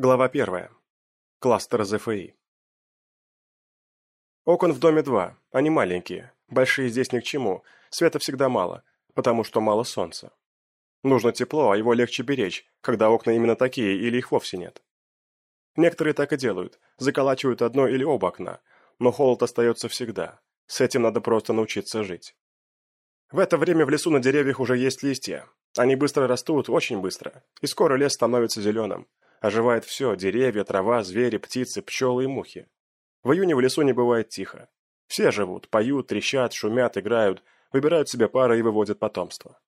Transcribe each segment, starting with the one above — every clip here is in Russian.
Глава первая. Кластер ЗФИ. Окон в доме два, они маленькие, большие здесь ни к чему, света всегда мало, потому что мало солнца. Нужно тепло, а его легче беречь, когда окна именно такие или их вовсе нет. Некоторые так и делают, заколачивают одно или оба окна, но холод остается всегда, с этим надо просто научиться жить. В это время в лесу на деревьях уже есть листья, они быстро растут, очень быстро, и скоро лес становится зеленым, Оживает все – деревья, трава, звери, птицы, пчелы и мухи. В июне в лесу не бывает тихо. Все живут, поют, трещат, шумят, играют, выбирают себе пары и выводят потомство.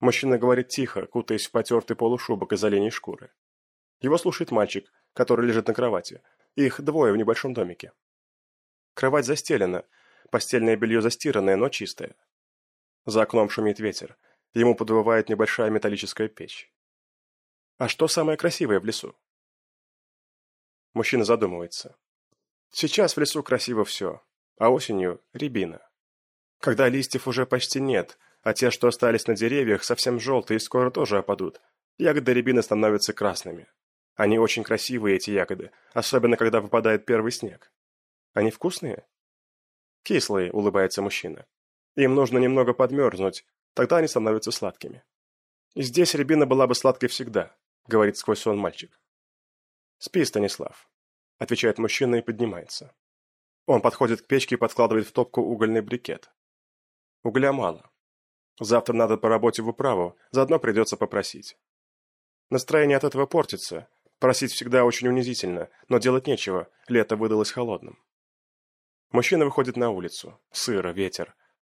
Мужчина говорит тихо, кутаясь в потертый полушубок из оленей шкуры. Его слушает мальчик, который лежит на кровати. Их двое в небольшом домике. Кровать застелена, постельное белье застиранное, но чистое. За окном шумит ветер. Ему подвывает небольшая металлическая печь. А что самое красивое в лесу? Мужчина задумывается. Сейчас в лесу красиво все, а осенью – рябина. Когда листьев уже почти нет, а те, что остались на деревьях, совсем желтые и скоро тоже опадут, ягоды рябины становятся красными. Они очень красивые, эти ягоды, особенно когда выпадает первый снег. Они вкусные? Кислые, улыбается мужчина. Им нужно немного подмерзнуть, тогда они становятся сладкими. Здесь рябина была бы сладкой всегда, — говорит сквозь сон мальчик. «Спи, Станислав», — отвечает мужчина и поднимается. Он подходит к печке и подкладывает в топку угольный брикет. Угля мало. Завтра надо по работе в управу, заодно придется попросить. Настроение от этого портится. Просить всегда очень унизительно, но делать нечего, лето выдалось холодным. Мужчина выходит на улицу. Сыро, ветер.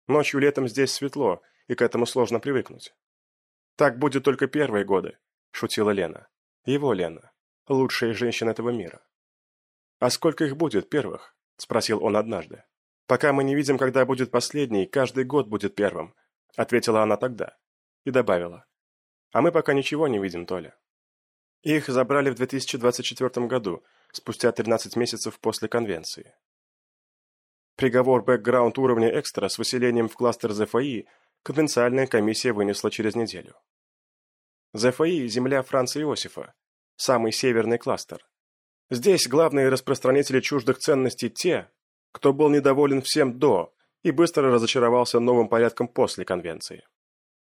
Ночью летом здесь светло, и к этому сложно привыкнуть. Так будет только первые годы, – шутила Лена. Его Лена. Лучшая женщина этого мира. «А сколько их будет, первых?» – спросил он однажды. «Пока мы не видим, когда будет последний, каждый год будет первым», – ответила она тогда. И добавила. «А мы пока ничего не видим, Толя». Их забрали в 2024 году, спустя 13 месяцев после конвенции. Приговор бэкграунд уровня экстра с выселением в кластер ЗФИ конвенциальная комиссия вынесла через неделю. ЗФИ – земля Франца Иосифа, самый северный кластер. Здесь главные распространители чуждых ценностей те, кто был недоволен всем до и быстро разочаровался новым порядком после конвенции.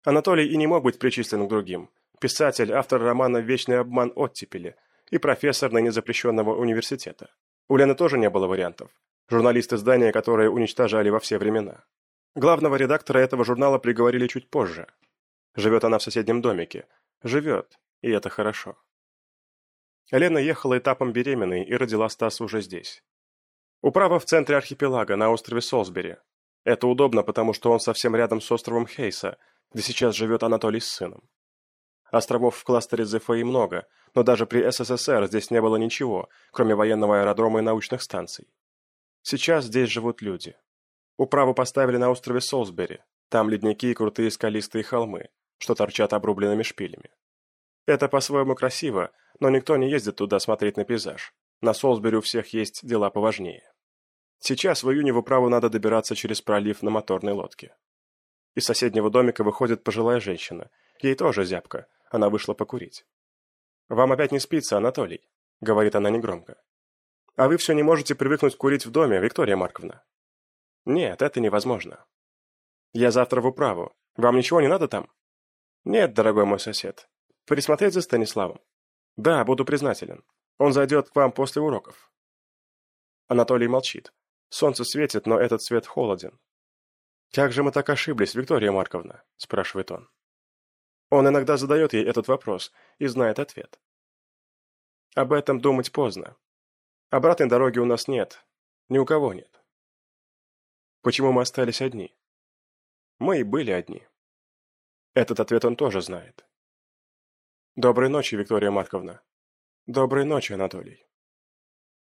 Анатолий и не мог быть причислен к другим. Писатель, автор романа «Вечный обман оттепели» и профессор ныне запрещенного университета. У Лены тоже не было вариантов. Журналист издания, которые уничтожали во все времена. Главного редактора этого журнала приговорили чуть позже. Живет она в соседнем домике, Живет, и это хорошо. Лена ехала этапом беременной и родила Стаса уже здесь. Управа в центре архипелага, на острове Солсбери. Это удобно, потому что он совсем рядом с островом Хейса, где сейчас живет Анатолий с сыном. Островов в кластере ЗФИ много, но даже при СССР здесь не было ничего, кроме военного аэродрома и научных станций. Сейчас здесь живут люди. Управу поставили на острове Солсбери, там ледники и крутые скалистые холмы, что торчат обрубленными шпилями. Это по-своему красиво, но никто не ездит туда смотреть на пейзаж. На Солсбери у всех есть дела поважнее. Сейчас в июне в управу надо добираться через пролив на моторной лодке. Из соседнего домика выходит пожилая женщина. Ей тоже зябко, она вышла покурить. «Вам опять не спится, Анатолий», — говорит она негромко. «А вы все не можете привыкнуть курить в доме, Виктория Марковна?» «Нет, это невозможно». «Я завтра в управу. Вам ничего не надо там?» «Нет, дорогой мой сосед. Присмотреть за Станиславом?» «Да, буду признателен. Он зайдет к вам после уроков». Анатолий молчит. Солнце светит, но этот свет холоден. «Как же мы так ошиблись, Виктория Марковна?» – спрашивает он. Он иногда задает ей этот вопрос и знает ответ. Об этом думать поздно. Обратной дороги у нас нет. Ни у кого нет. Почему мы остались одни? Мы и были одни. Этот ответ он тоже знает. Доброй ночи, Виктория Марковна. Доброй ночи, Анатолий.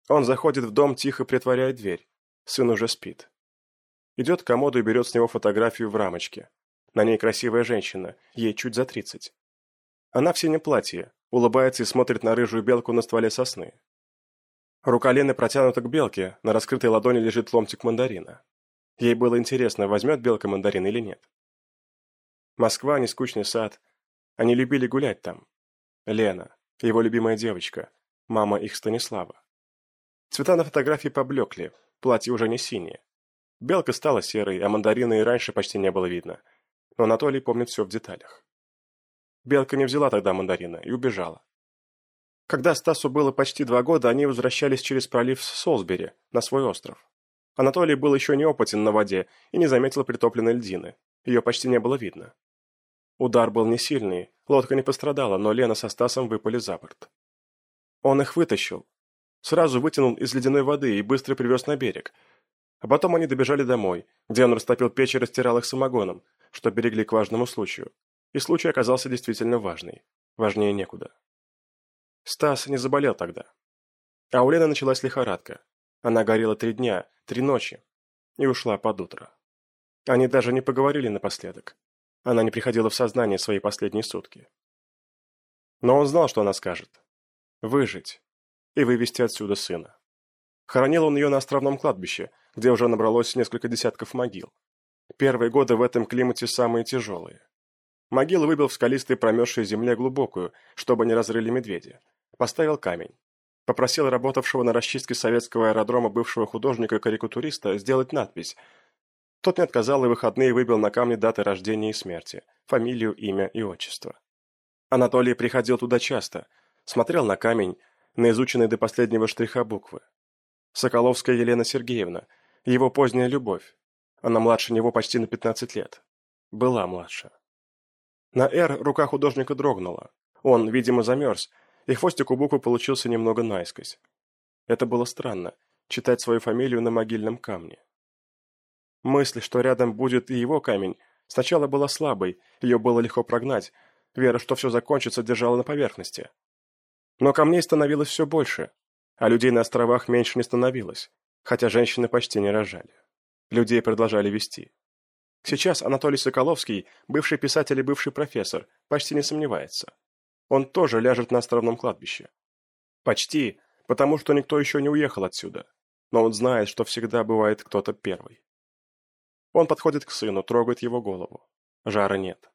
Он заходит в дом, тихо притворяет дверь. Сын уже спит. Идет к комоду и берет с него фотографию в рамочке. На ней красивая женщина, ей чуть за тридцать. Она в синем платье, улыбается и смотрит на рыжую белку на стволе сосны. Рука Лены протянута к белке, на раскрытой ладони лежит ломтик мандарина. Ей было интересно, возьмет белка мандарин или нет. Москва, нескучный сад. Они любили гулять там. Лена. Его любимая девочка, мама их Станислава. Цвета на фотографии поблекли, платье уже не синее. Белка стала серой, а мандарина и раньше почти не было видно. Но Анатолий помнит все в деталях. Белка не взяла тогда мандарина и убежала. Когда Стасу было почти два года, они возвращались через пролив с Солсбери на свой остров. Анатолий был еще неопытен на воде и не заметил притопленной льдины. Ее почти не было видно. Удар был не сильный, лодка не пострадала, но Лена со Стасом выпали за борт. Он их вытащил. Сразу вытянул из ледяной воды и быстро привез на берег. А потом они добежали домой, где он растопил печь и растирал их самогоном, что берегли к важному случаю. И случай оказался действительно важный. Важнее некуда. Стас не заболел тогда. А у Лены началась лихорадка. Она горела три дня, три ночи. И ушла под утро. Они даже не поговорили напоследок. Она не приходила в сознание свои последние сутки. Но он знал, что она скажет. Выжить. И вывести отсюда сына. Хоронил он ее на островном кладбище, где уже набралось несколько десятков могил. Первые годы в этом климате самые тяжелые. Могилу выбил в скалистой промерзшей земле глубокую, чтобы не разрыли медведи. Поставил камень. Попросил работавшего на расчистке советского аэродрома бывшего художника-карикатуриста сделать надпись. Тот не отказал и выходные выбил на камне даты рождения и смерти, фамилию, имя и отчество. Анатолий приходил туда часто, смотрел на камень, на изученные до последнего штриха буквы. Соколовская Елена Сергеевна, его поздняя любовь. Она младше него почти на 15 лет. Была младше. На «Р» рука художника дрогнула. Он, видимо, замерз, и хвостик у буквы получился немного наискось. Это было странно, читать свою фамилию на могильном камне. Мысль, что рядом будет и его камень, сначала была слабой, ее было легко прогнать, вера, что все закончится, держала на поверхности. Но камней становилось все больше, а людей на островах меньше не становилось, хотя женщины почти не рожали. Людей продолжали вести. Сейчас Анатолий Соколовский, бывший писатель и бывший профессор, почти не сомневается он тоже ляжет на островном кладбище. Почти, потому что никто еще не уехал отсюда. Но он знает, что всегда бывает кто-то первый. Он подходит к сыну, трогает его голову. Жара нет.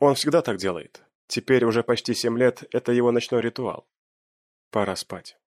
Он всегда так делает. Теперь уже почти семь лет – это его ночной ритуал. Пора спать.